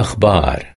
أخبار